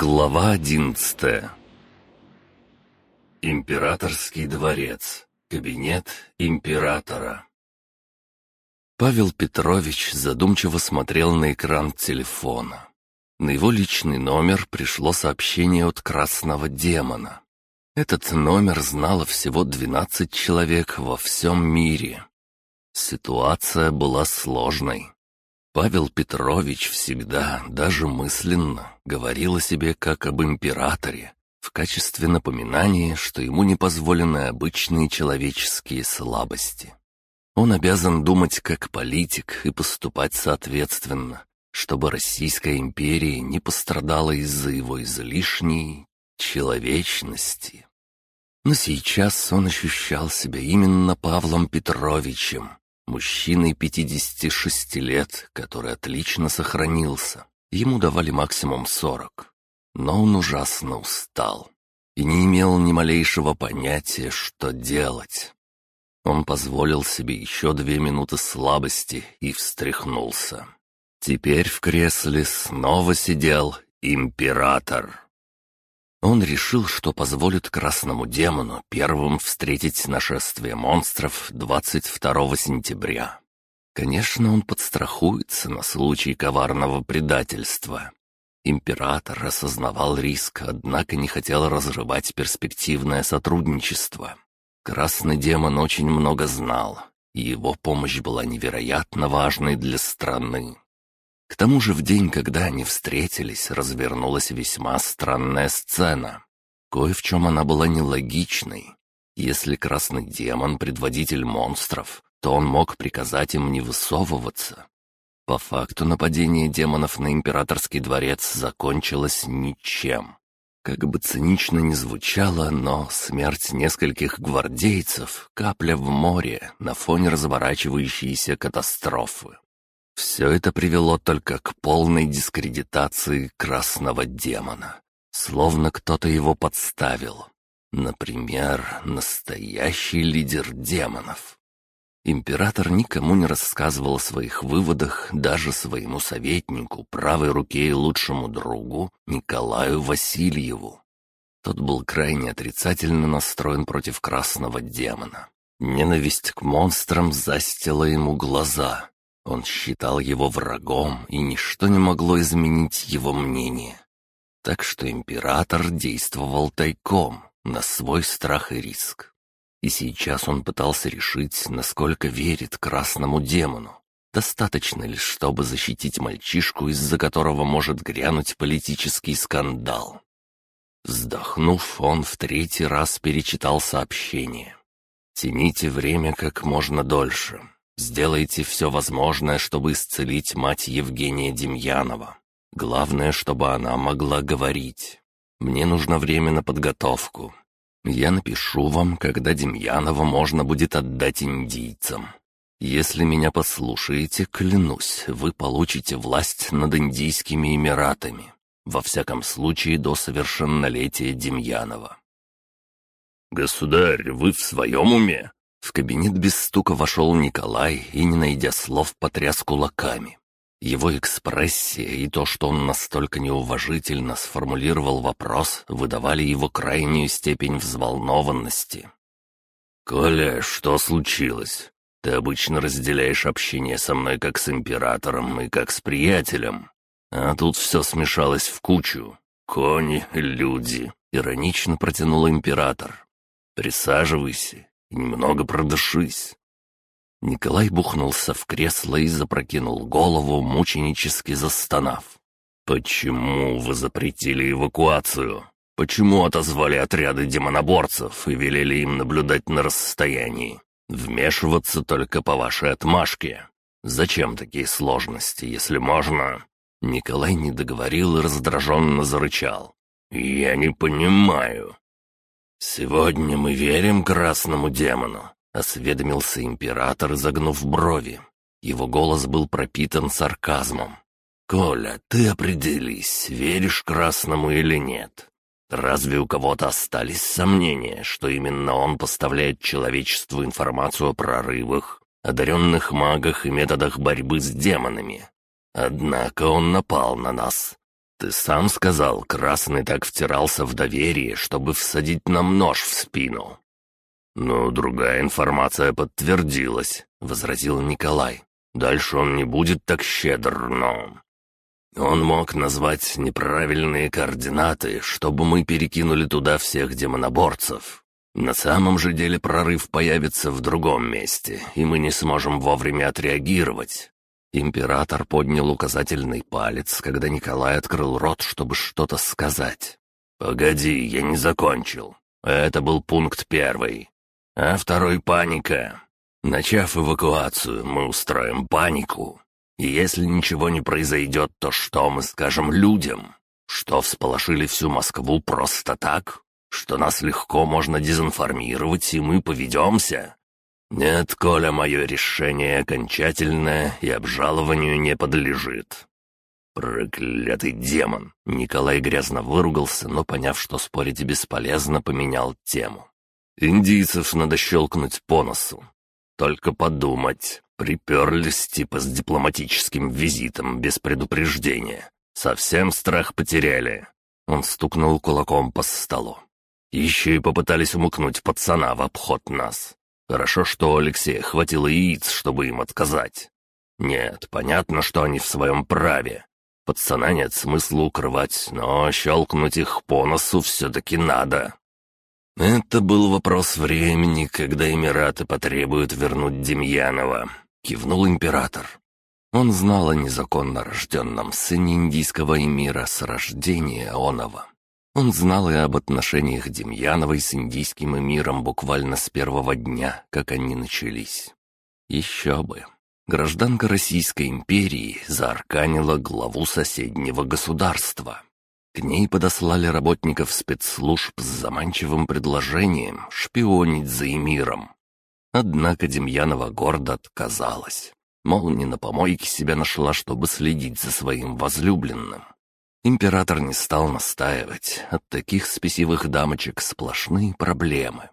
Глава одиннадцатая Императорский дворец. Кабинет императора. Павел Петрович задумчиво смотрел на экран телефона. На его личный номер пришло сообщение от красного демона. Этот номер знало всего 12 человек во всем мире. Ситуация была сложной. Павел Петрович всегда, даже мысленно, говорил о себе как об императоре, в качестве напоминания, что ему не позволены обычные человеческие слабости. Он обязан думать как политик и поступать соответственно, чтобы Российская империя не пострадала из-за его излишней человечности. Но сейчас он ощущал себя именно Павлом Петровичем, Мужчиной 56 лет, который отлично сохранился. Ему давали максимум 40. Но он ужасно устал и не имел ни малейшего понятия, что делать. Он позволил себе еще две минуты слабости и встряхнулся. Теперь в кресле снова сидел император. Он решил, что позволит красному демону первым встретить нашествие монстров 22 сентября. Конечно, он подстрахуется на случай коварного предательства. Император осознавал риск, однако не хотел разрывать перспективное сотрудничество. Красный демон очень много знал, и его помощь была невероятно важной для страны. К тому же в день, когда они встретились, развернулась весьма странная сцена. Кое в чем она была нелогичной. Если красный демон — предводитель монстров, то он мог приказать им не высовываться. По факту нападение демонов на императорский дворец закончилось ничем. Как бы цинично ни звучало, но смерть нескольких гвардейцев — капля в море на фоне разворачивающейся катастрофы. Все это привело только к полной дискредитации красного демона. Словно кто-то его подставил. Например, настоящий лидер демонов. Император никому не рассказывал о своих выводах, даже своему советнику, правой руке и лучшему другу Николаю Васильеву. Тот был крайне отрицательно настроен против красного демона. Ненависть к монстрам застила ему глаза, он считал его врагом, и ничто не могло изменить его мнение. Так что император действовал тайком, на свой страх и риск. И сейчас он пытался решить, насколько верит красному демону. Достаточно ли, чтобы защитить мальчишку, из-за которого может грянуть политический скандал? Вздохнув, он в третий раз перечитал сообщение. «Тяните время как можно дольше. Сделайте все возможное, чтобы исцелить мать Евгения Демьянова. Главное, чтобы она могла говорить. Мне нужно время на подготовку. Я напишу вам, когда Демьянова можно будет отдать индийцам. Если меня послушаете, клянусь, вы получите власть над Индийскими Эмиратами. Во всяком случае, до совершеннолетия Демьянова. «Государь, вы в своем уме?» В кабинет без стука вошел Николай и, не найдя слов, потряс кулаками. Его экспрессия и то, что он настолько неуважительно сформулировал вопрос, выдавали его крайнюю степень взволнованности. «Коля, что случилось? Ты обычно разделяешь общение со мной как с императором и как с приятелем. А тут все смешалось в кучу. Кони, люди», — иронично протянул император. «Присаживайся немного продышись». Николай бухнулся в кресло и запрокинул голову, мученически застонав. «Почему вы запретили эвакуацию? Почему отозвали отряды демоноборцев и велели им наблюдать на расстоянии? Вмешиваться только по вашей отмашке. Зачем такие сложности, если можно?» Николай не договорил и раздраженно зарычал. «Я не понимаю. «Сегодня мы верим красному демону», — осведомился император, загнув брови. Его голос был пропитан сарказмом. «Коля, ты определись, веришь красному или нет. Разве у кого-то остались сомнения, что именно он поставляет человечеству информацию о прорывах, одаренных магах и методах борьбы с демонами? Однако он напал на нас. Ты сам сказал, Красный так втирался в доверие, чтобы всадить нам нож в спину». «Ну, другая информация подтвердилась», — возразил Николай. «Дальше он не будет так щедр, но...» Он мог назвать неправильные координаты, чтобы мы перекинули туда всех демоноборцев. На самом же деле прорыв появится в другом месте, и мы не сможем вовремя отреагировать. Император поднял указательный палец, когда Николай открыл рот, чтобы что-то сказать. «Погоди, я не закончил. Это был пункт первый. А второй — паника. Начав эвакуацию, мы устроим панику. И если ничего не произойдет, то что мы скажем людям? Что всполошили всю Москву просто так? Что нас легко можно дезинформировать, и мы поведемся? Нет, Коля, мое решение окончательное и обжалованию не подлежит. Проклятый демон! Николай грязно выругался, но, поняв, что спорить бесполезно, поменял тему. Индийцев надо щелкнуть по носу. Только подумать, приперлись типа с дипломатическим визитом без предупреждения. Совсем страх потеряли. Он стукнул кулаком по столу. Еще и попытались умыкнуть пацана в обход нас. Хорошо, что у Алексея хватило яиц, чтобы им отказать. Нет, понятно, что они в своем праве. Пацана нет смысла укрывать, но щелкнуть их по носу все-таки надо. Это был вопрос времени, когда Эмираты потребуют вернуть Демьянова. Кивнул император. Он знал о незаконно рожденном сыне индийского эмира с рождения Онова. Он знал и об отношениях Демьяновой с индийским эмиром буквально с первого дня, как они начались. Еще бы. Гражданка Российской империи заарканила главу соседнего государства. К ней подослали работников спецслужб с заманчивым предложением шпионить за эмиром. Однако Демьянова гордо отказалась. Мол, не на помойке себя нашла, чтобы следить за своим возлюбленным. Император не стал настаивать. От таких спесивых дамочек сплошные проблемы.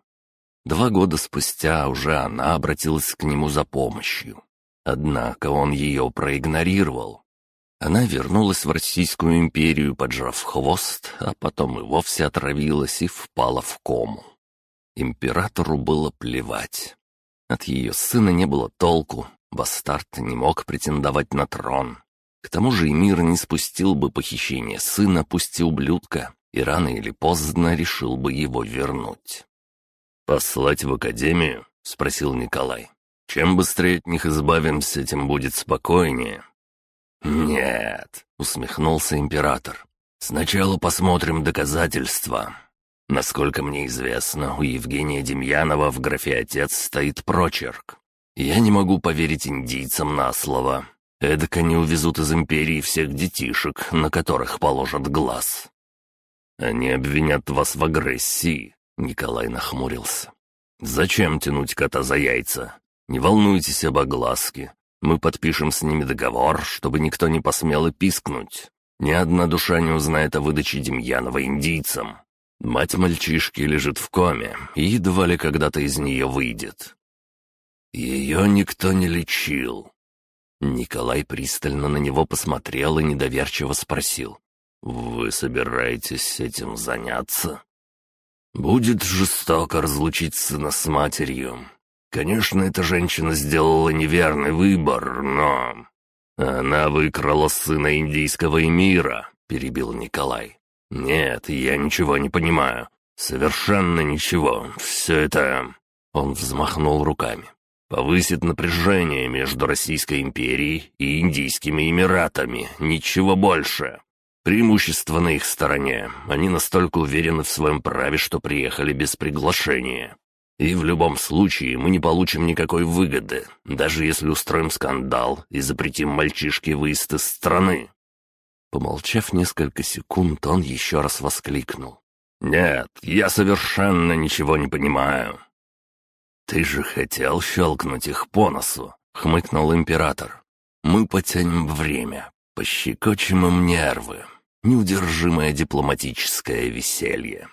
Два года спустя уже она обратилась к нему за помощью. Однако он ее проигнорировал. Она вернулась в Российскую империю, поджав хвост, а потом и вовсе отравилась и впала в кому. Императору было плевать. От ее сына не было толку, бастард не мог претендовать на трон. К тому же Эмир не спустил бы похищение сына, пусть и ублюдка, и рано или поздно решил бы его вернуть. «Послать в академию?» — спросил Николай. «Чем быстрее от них избавимся, тем будет спокойнее». «Нет», — усмехнулся император. «Сначала посмотрим доказательства. Насколько мне известно, у Евгения Демьянова в графе «Отец» стоит прочерк. Я не могу поверить индийцам на слово. Эдак они увезут из империи всех детишек, на которых положат глаз. Они обвинят вас в агрессии, Николай нахмурился. Зачем тянуть кота за яйца? Не волнуйтесь об огласке. Мы подпишем с ними договор, чтобы никто не посмел и пискнуть. Ни одна душа не узнает о выдаче Демьянова индийцам. Мать мальчишки лежит в коме, и едва ли когда-то из нее выйдет. Ее никто не лечил, Николай пристально на него посмотрел и недоверчиво спросил. «Вы собираетесь этим заняться?» «Будет жестоко разлучить сына с матерью. Конечно, эта женщина сделала неверный выбор, но...» «Она выкрала сына индийского эмира», — перебил Николай. «Нет, я ничего не понимаю. Совершенно ничего. Все это...» Он взмахнул руками повысит напряжение между Российской империей и Индийскими Эмиратами, ничего больше. Преимущество на их стороне. Они настолько уверены в своем праве, что приехали без приглашения. И в любом случае мы не получим никакой выгоды, даже если устроим скандал и запретим мальчишке выезд из страны». Помолчав несколько секунд, он еще раз воскликнул. «Нет, я совершенно ничего не понимаю. «Ты же хотел щелкнуть их по носу», — хмыкнул император. «Мы потянем время, пощекочем им нервы. Неудержимое дипломатическое веселье.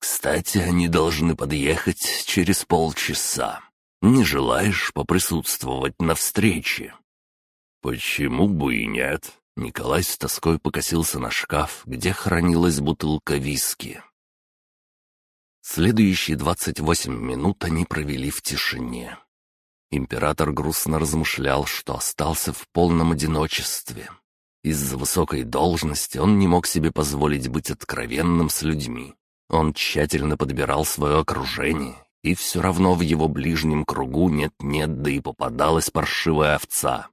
Кстати, они должны подъехать через полчаса. Не желаешь поприсутствовать на встрече?» «Почему бы и нет?» Николай с тоской покосился на шкаф, где хранилась бутылка виски. Следующие двадцать восемь минут они провели в тишине. Император грустно размышлял, что остался в полном одиночестве. Из-за высокой должности он не мог себе позволить быть откровенным с людьми. Он тщательно подбирал свое окружение, и все равно в его ближнем кругу нет-нет, да и попадалась паршивая овца.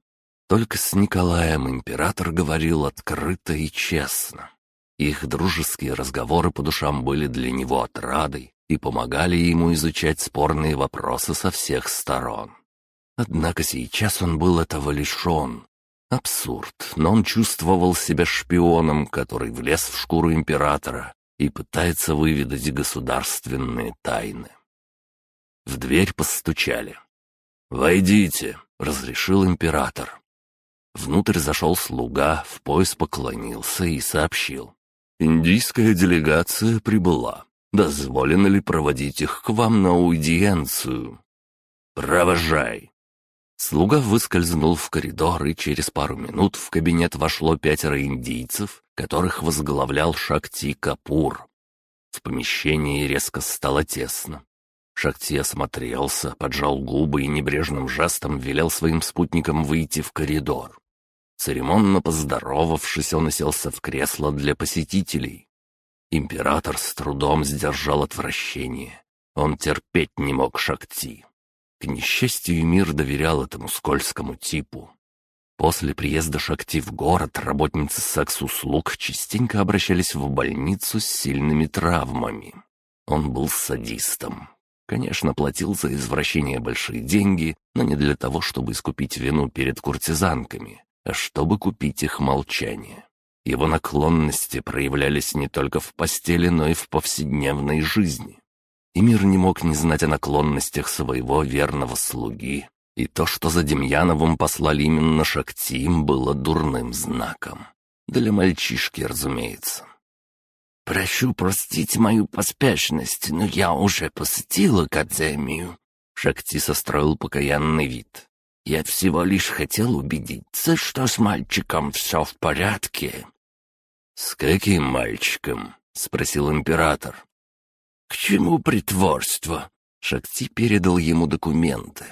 Только с Николаем император говорил открыто и честно. Их дружеские разговоры по душам были для него отрадой и помогали ему изучать спорные вопросы со всех сторон. Однако сейчас он был этого лишен. Абсурд, но он чувствовал себя шпионом, который влез в шкуру императора и пытается выведать государственные тайны. В дверь постучали. «Войдите», — разрешил император. Внутрь зашел слуга, в пояс поклонился и сообщил. «Индийская делегация прибыла. Дозволено ли проводить их к вам на аудиенцию?» «Провожай!» Слуга выскользнул в коридор, и через пару минут в кабинет вошло пятеро индийцев, которых возглавлял Шакти Капур. В помещении резко стало тесно. Шакти осмотрелся, поджал губы и небрежным жестом велел своим спутникам выйти в коридор. Церемонно поздоровавшись, он уселся в кресло для посетителей. Император с трудом сдержал отвращение. Он терпеть не мог Шакти. К несчастью, мир доверял этому скользкому типу. После приезда Шакти в город работницы секс-услуг частенько обращались в больницу с сильными травмами. Он был садистом. Конечно, платил за извращение большие деньги, но не для того, чтобы искупить вину перед куртизанками, чтобы купить их молчание. Его наклонности проявлялись не только в постели, но и в повседневной жизни и мир не мог не знать о наклонностях своего верного слуги, и то, что за Демьяновым послали именно Шактим, было дурным знаком. Для мальчишки, разумеется. «Прошу простить мою поспешность, но я уже посетил Академию». Шакти состроил покаянный вид. «Я всего лишь хотел убедиться, что с мальчиком все в порядке». «С каким мальчиком?» — спросил император. «К чему притворство?» Шакти передал ему документы.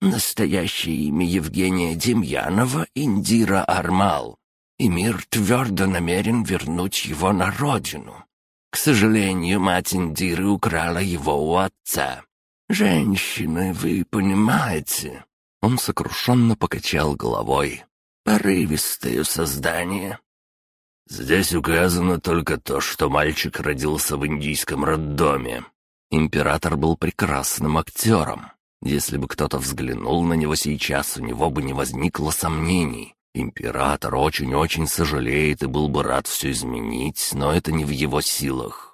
«Настоящее имя Евгения Демьянова — Индира Армал, и мир твердо намерен вернуть его на родину. К сожалению, мать Индиры украла его у отца. Женщины, вы понимаете?» Он сокрушенно покачал головой. «Порывистое создание, Здесь указано только то, что мальчик родился в индийском роддоме. Император был прекрасным актером. Если бы кто-то взглянул на него сейчас, у него бы не возникло сомнений. Император очень-очень сожалеет и был бы рад все изменить, но это не в его силах.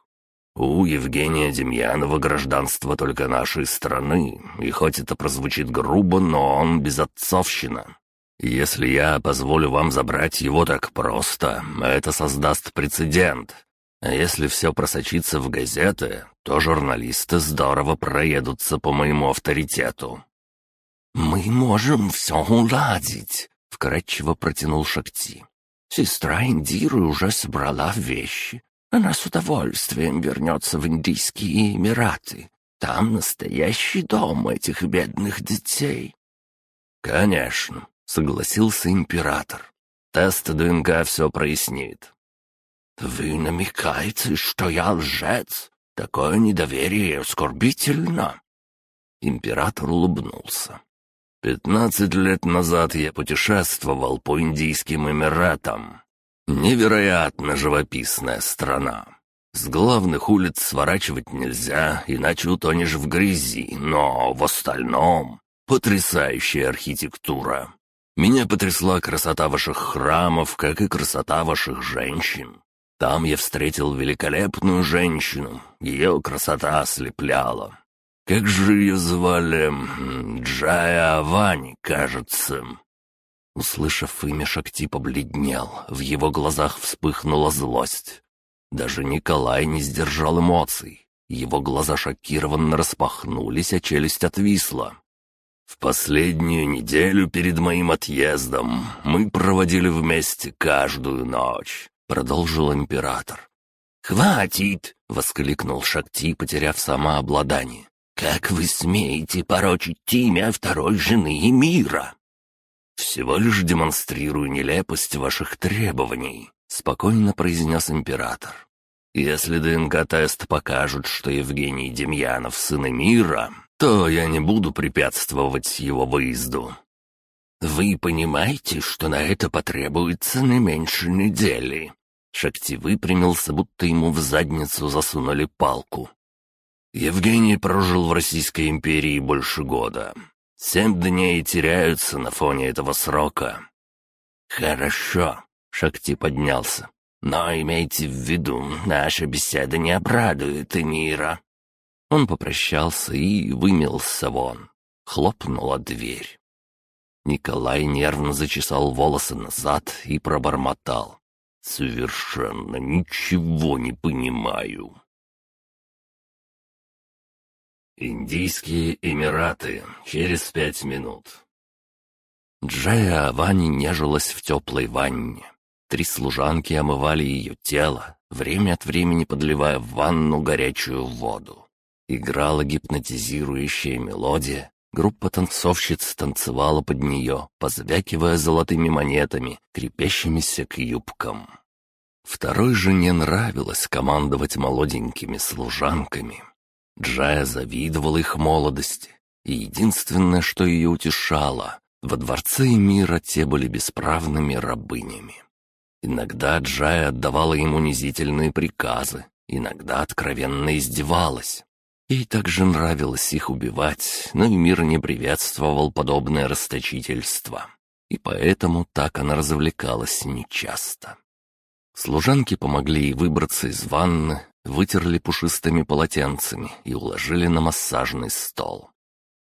У Евгения Демьянова гражданство только нашей страны, и хоть это прозвучит грубо, но он безотцовщина. Если я позволю вам забрать его так просто, это создаст прецедент. А если все просочится в газеты, то журналисты здорово проедутся по моему авторитету». «Мы можем все уладить», — вкратчиво протянул Шакти. «Сестра Индиры уже собрала вещи. Она с удовольствием вернется в Индийские Эмираты. Там настоящий дом этих бедных детей». «Конечно согласился император. Тест ДНК все прояснит. «Вы намекаете, что я лжец? Такое недоверие оскорбительно!» Император улыбнулся. «Пятнадцать лет назад я путешествовал по Индийским Эмиратам. Невероятно живописная страна. С главных улиц сворачивать нельзя, иначе утонешь в грязи, но в остальном потрясающая архитектура. Меня потрясла красота ваших храмов, как и красота ваших женщин. Там я встретил великолепную женщину, ее красота ослепляла. Как же ее звали? Джая Авани, кажется». Услышав имя, Шакти побледнел, в его глазах вспыхнула злость. Даже Николай не сдержал эмоций. Его глаза шокированно распахнулись, а челюсть отвисла. В последнюю неделю перед моим отъездом мы проводили вместе каждую ночь», — продолжил император. «Хватит!» — воскликнул Шакти, потеряв самообладание. «Как вы смеете порочить имя второй жены мира?» «Всего лишь демонстрирую нелепость ваших требований», — спокойно произнес император. «Если ДНК-тест покажет, что Евгений Демьянов сын мира, то я не буду препятствовать его выезду». «Вы понимаете, что на это потребуется не меньше недели?» Шакти выпрямился, будто ему в задницу засунули палку. Евгений прожил в Российской империи больше года. Семь дней теряются на фоне этого срока. «Хорошо», — Шакти поднялся. «Но имейте в виду, наша беседа не обрадует Эмира». Он попрощался и вымелся вон. Хлопнула дверь. Николай нервно зачесал волосы назад и пробормотал. «Совершенно ничего не понимаю». Индийские Эмираты. Через пять минут. Джая Авани нежилась в теплой ванне. Три служанки омывали ее тело, время от времени подливая в ванну горячую воду. Играла гипнотизирующая мелодия, группа танцовщиц танцевала под нее, позвякивая золотыми монетами, крепящимися к юбкам. Второй жене нравилось командовать молоденькими служанками, Джая завидовал их молодости, и единственное, что ее утешало, во дворце мира те были бесправными рабынями. Иногда Джая отдавала им унизительные приказы, иногда откровенно издевалась. Ей также нравилось их убивать, но и мир не приветствовал подобное расточительство. И поэтому так она развлекалась нечасто. Служанки помогли ей выбраться из ванны, вытерли пушистыми полотенцами и уложили на массажный стол.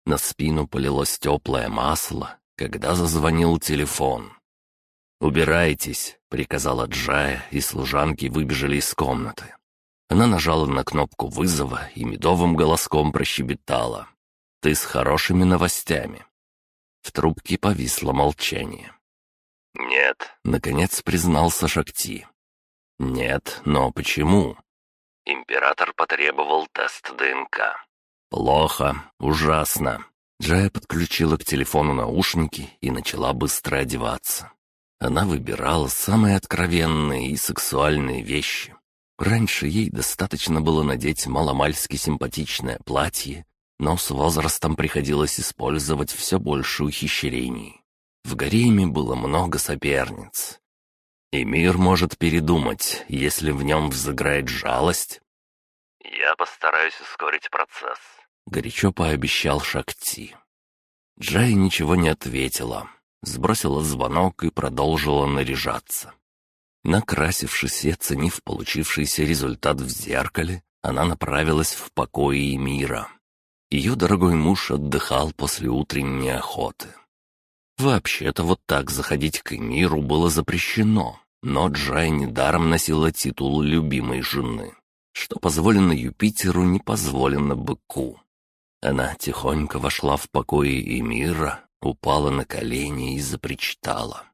На спину полилось теплое масло, когда зазвонил телефон. «Убирайтесь», — приказала Джая, и служанки выбежали из комнаты. Она нажала на кнопку вызова и медовым голоском прощебетала. «Ты с хорошими новостями». В трубке повисло молчание. «Нет», — наконец признался Шакти. «Нет, но почему?» Император потребовал тест ДНК. «Плохо, ужасно». Джая подключила к телефону наушники и начала быстро одеваться. Она выбирала самые откровенные и сексуальные вещи. Раньше ей достаточно было надеть маломальски симпатичное платье, но с возрастом приходилось использовать все больше ухищрений. В гареме было много соперниц, и мир может передумать, если в нем взыграет жалость. «Я постараюсь ускорить процесс», — горячо пообещал Шакти. Джай ничего не ответила, сбросила звонок и продолжила наряжаться. Накрасившись и оценив получившийся результат в зеркале, она направилась в покои мира. Ее дорогой муж отдыхал после утренней охоты. Вообще-то вот так заходить к миру было запрещено, но Джай недаром носила титул любимой жены. Что позволено Юпитеру, не позволено быку. Она тихонько вошла в покои Эмира, упала на колени и запричитала.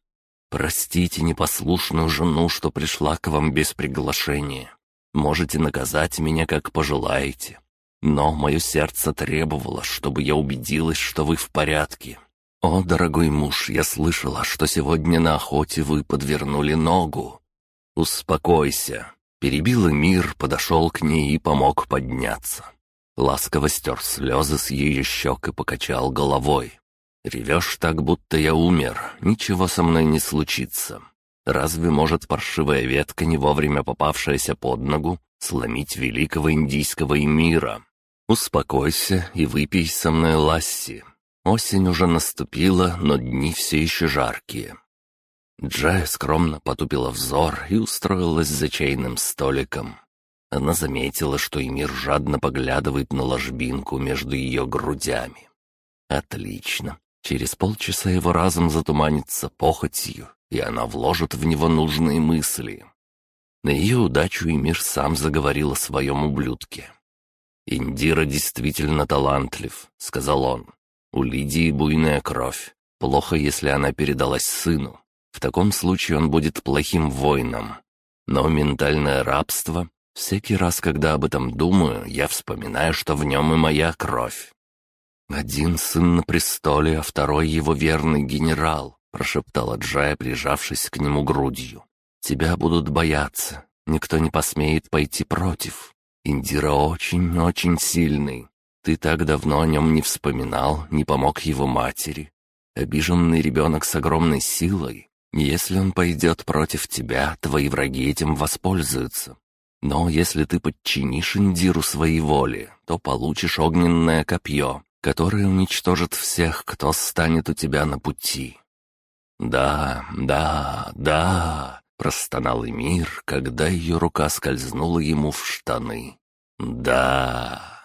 «Простите непослушную жену, что пришла к вам без приглашения. Можете наказать меня, как пожелаете. Но мое сердце требовало, чтобы я убедилась, что вы в порядке. «О, дорогой муж, я слышала, что сегодня на охоте вы подвернули ногу». «Успокойся». Перебил мир, подошел к ней и помог подняться. Ласково стер слезы с ее щек и покачал головой. «Ревешь так, будто я умер, ничего со мной не случится. Разве может паршивая ветка, не вовремя попавшаяся под ногу, сломить великого индийского мира? Успокойся и выпей со мной ласси, Осень уже наступила, но дни все еще жаркие. Джая скромно потупила взор и устроилась за чайным столиком. Она заметила, что Эмир жадно поглядывает на ложбинку между ее грудями. Отлично. Через полчаса его разум затуманится похотью, и она вложит в него нужные мысли. На ее удачу Эмир сам заговорил о своем ублюдке. «Индира действительно талантлив», — сказал он. У Лидии буйная кровь. Плохо, если она передалась сыну. В таком случае он будет плохим воином. Но ментальное рабство... Всякий раз, когда об этом думаю, я вспоминаю, что в нем и моя кровь. «Один сын на престоле, а второй его верный генерал», — прошептала Джая, прижавшись к нему грудью. «Тебя будут бояться. Никто не посмеет пойти против. Индира очень-очень сильный. Ты так давно о нем не вспоминал, не помог его матери. Обиженный ребенок с огромной силой. Если он пойдет против тебя, твои враги этим воспользуются. Но если ты подчинишь Индиру своей воле, то получишь огненное копье, которое уничтожит всех, кто станет у тебя на пути. «Да, да, да», — простонал Эмир, когда ее рука скользнула ему в штаны. «Да».